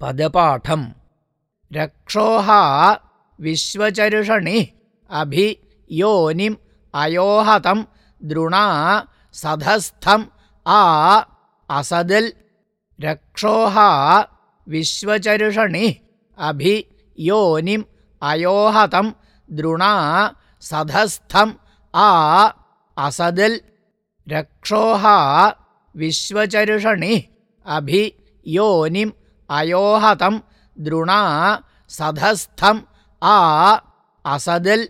पदपाठम्। रक्षोहा विश्वचर्षणिः अभि योनिम् अयोहतं द्रुणा सधस्थम् आ असदल्। रक्षोहा विश्वचर्षणिः अभि योनिम् अयोहतं द्रुणा सधस्थम् आ असदल्। रक्षोहा विश्वचर्षणिः अभि योनिम् अयोहतं द्रुणा सधस्थम् आ असदल्